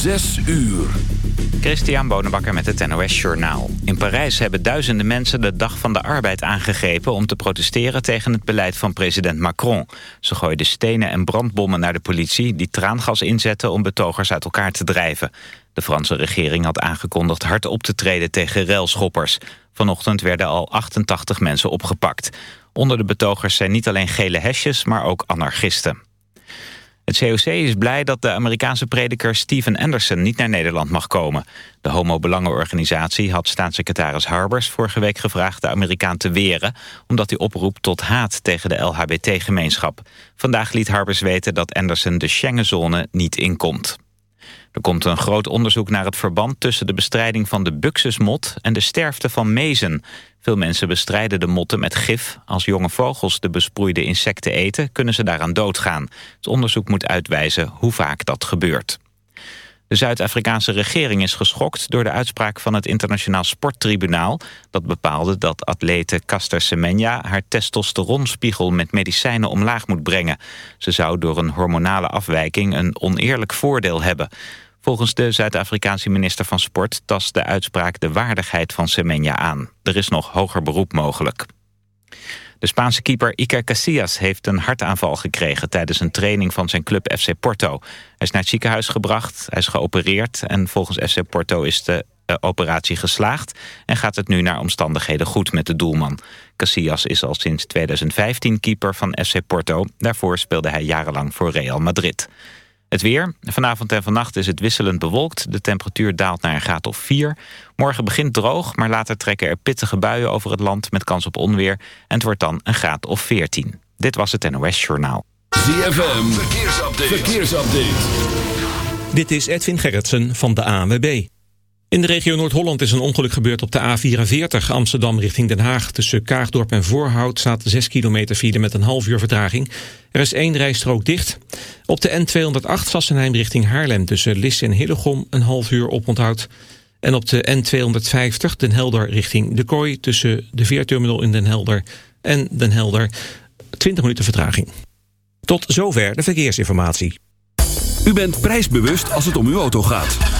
Zes uur. Christian Bonenbakker met het NOS Journaal. In Parijs hebben duizenden mensen de Dag van de Arbeid aangegrepen... om te protesteren tegen het beleid van president Macron. Ze gooiden stenen en brandbommen naar de politie... die traangas inzetten om betogers uit elkaar te drijven. De Franse regering had aangekondigd hard op te treden tegen railschoppers. Vanochtend werden al 88 mensen opgepakt. Onder de betogers zijn niet alleen gele hesjes, maar ook anarchisten. Het COC is blij dat de Amerikaanse prediker Steven Anderson niet naar Nederland mag komen. De homo-belangenorganisatie had staatssecretaris Harbers vorige week gevraagd de Amerikaan te weren, omdat hij oproept tot haat tegen de LHBT-gemeenschap. Vandaag liet Harbers weten dat Anderson de Schengenzone niet inkomt. Er komt een groot onderzoek naar het verband tussen de bestrijding van de buxusmot en de sterfte van mezen. Veel mensen bestrijden de motten met gif. Als jonge vogels de besproeide insecten eten, kunnen ze daaraan doodgaan. Het onderzoek moet uitwijzen hoe vaak dat gebeurt. De Zuid-Afrikaanse regering is geschokt door de uitspraak van het Internationaal Sporttribunaal. Dat bepaalde dat atlete Caster Semenya haar testosteronspiegel met medicijnen omlaag moet brengen. Ze zou door een hormonale afwijking een oneerlijk voordeel hebben. Volgens de Zuid-Afrikaanse minister van Sport tast de uitspraak de waardigheid van Semenya aan. Er is nog hoger beroep mogelijk. De Spaanse keeper Iker Casillas heeft een hartaanval gekregen... tijdens een training van zijn club FC Porto. Hij is naar het ziekenhuis gebracht, hij is geopereerd... en volgens FC Porto is de uh, operatie geslaagd... en gaat het nu naar omstandigheden goed met de doelman. Casillas is al sinds 2015 keeper van FC Porto. Daarvoor speelde hij jarenlang voor Real Madrid. Het weer. Vanavond en vannacht is het wisselend bewolkt. De temperatuur daalt naar een graad of 4. Morgen begint droog, maar later trekken er pittige buien over het land... met kans op onweer. En het wordt dan een graad of 14. Dit was het NOS Journaal. ZFM. Verkeersupdate. Verkeersupdate. Dit is Edwin Gerritsen van de ANWB. In de regio Noord-Holland is een ongeluk gebeurd op de A44 Amsterdam richting Den Haag. Tussen Kaagdorp en Voorhout staat 6 kilometer file met een half uur vertraging. Er is één rijstrook dicht. Op de N208 Sassenheim richting Haarlem tussen Lisse en Hillegom een half uur oponthoud. En op de N250 Den Helder richting De Kooi tussen de Veerterminal in Den Helder en Den Helder 20 minuten vertraging. Tot zover de verkeersinformatie. U bent prijsbewust als het om uw auto gaat.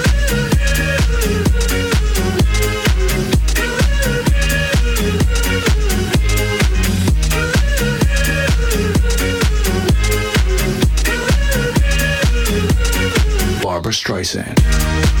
Streisand.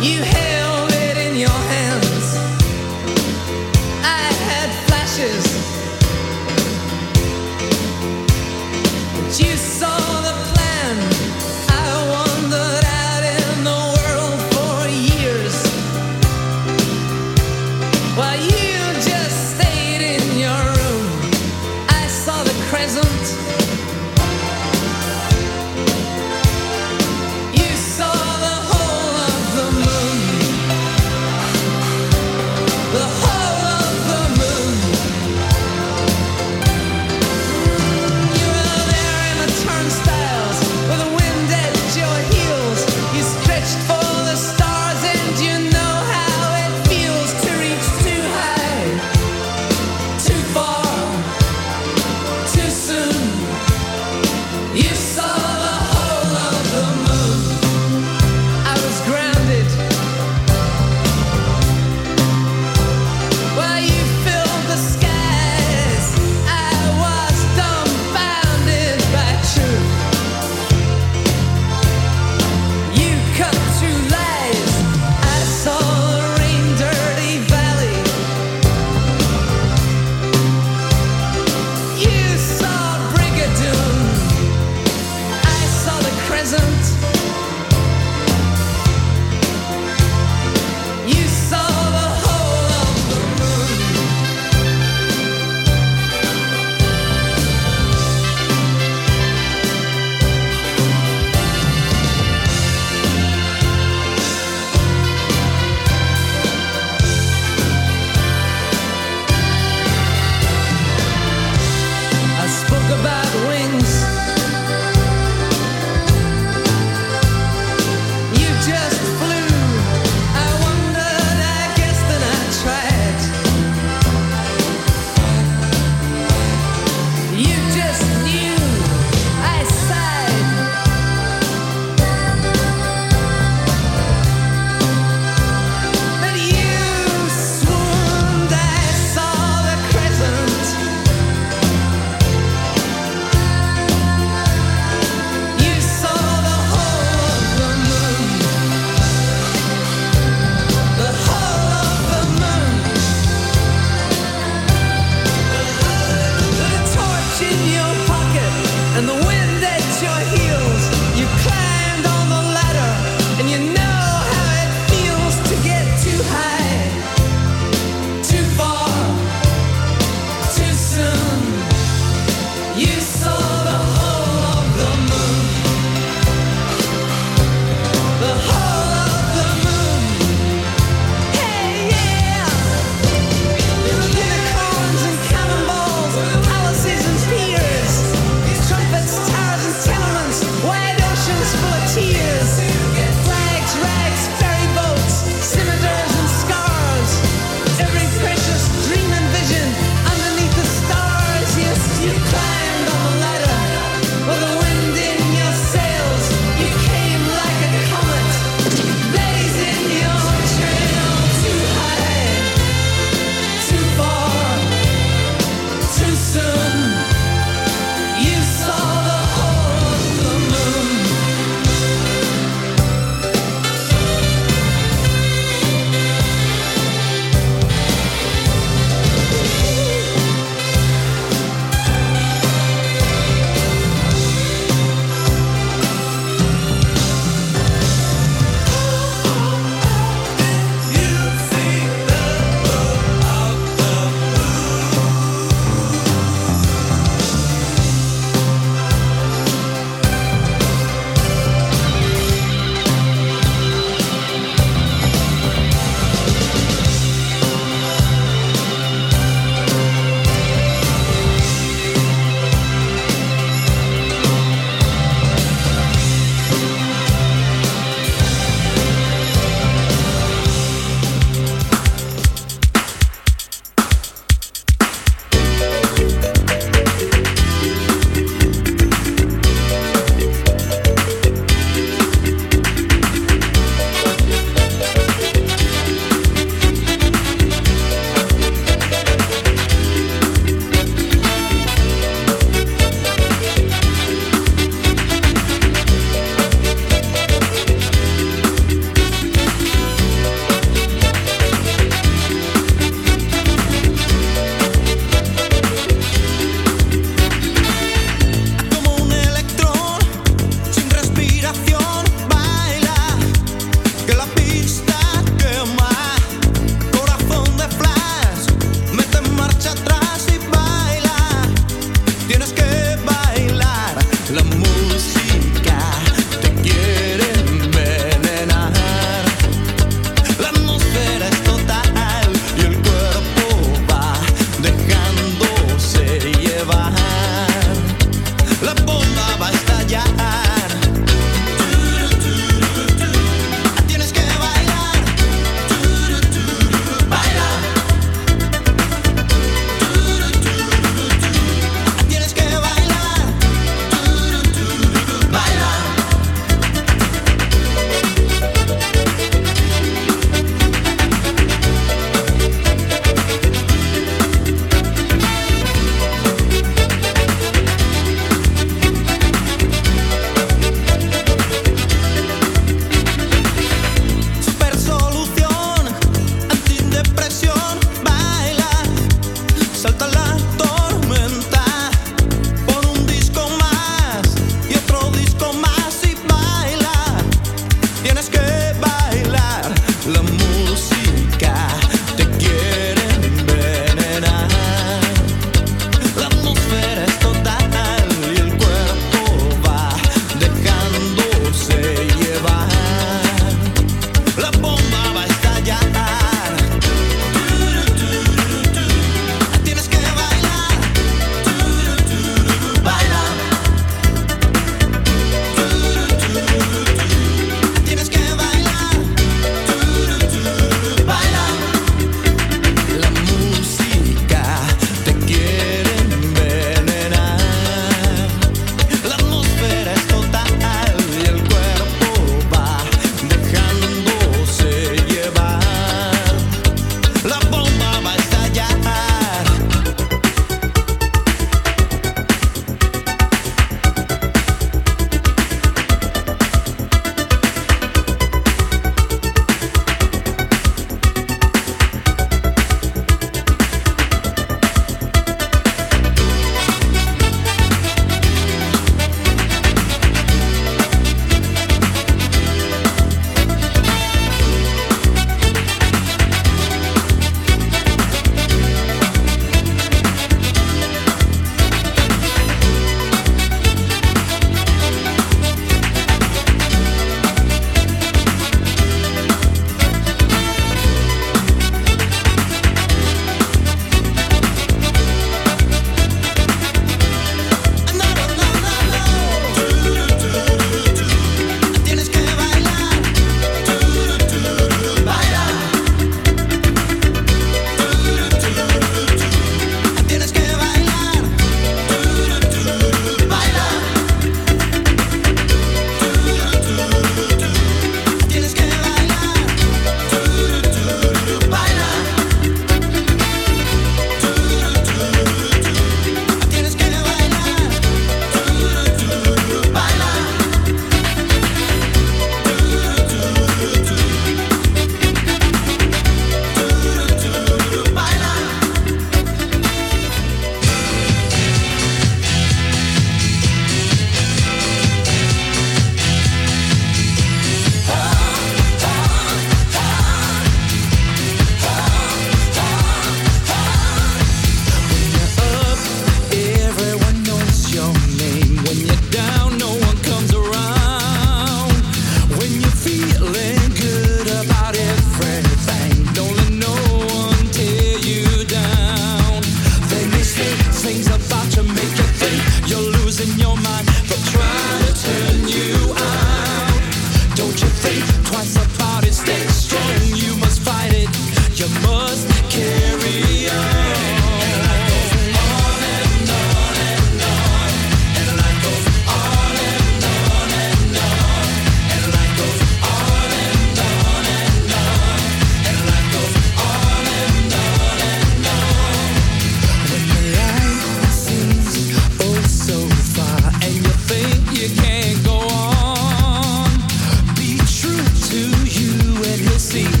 see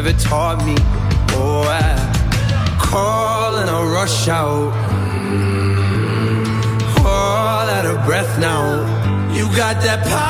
ever taught me. Oh, I call and I rush out. All out of breath now. You got that power